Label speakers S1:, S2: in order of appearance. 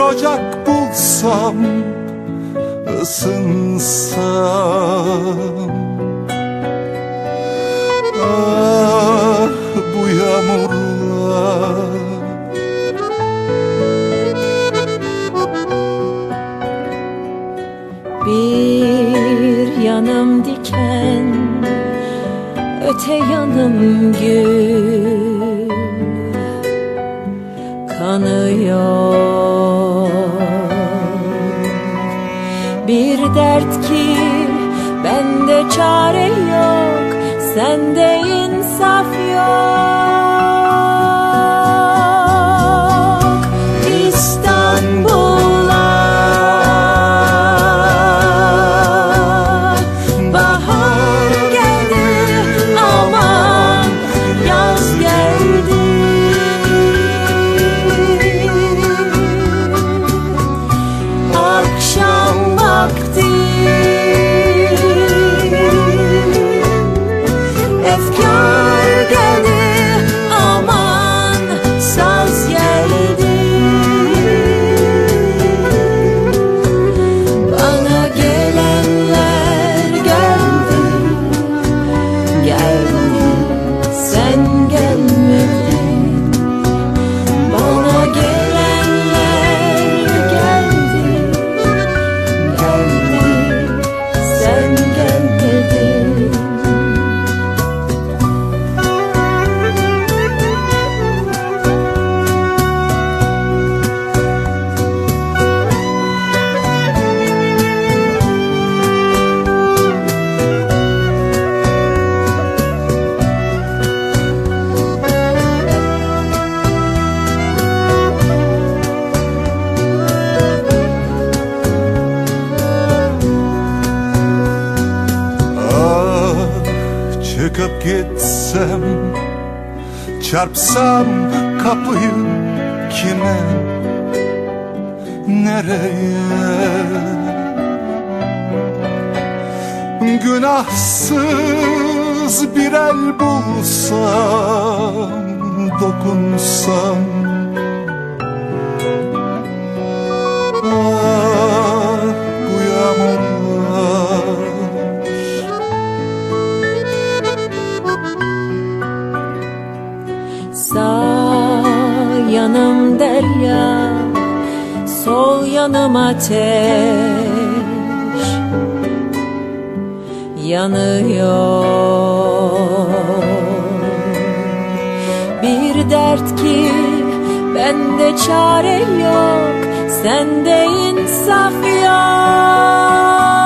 S1: ocak bulsam ısınsam. Ah bu yağmurlar.
S2: Bir yanım diken Öte yanım gül. Kanıyor dert ki bende çare yok Sende
S1: Çarpsam kapıyı kime Nereye? Günahsız bir el bulsam Dokunsam
S2: yanım derya Sol yanım ateş Yanıyor. Bir dert ki bende çare yok Sende insaf yok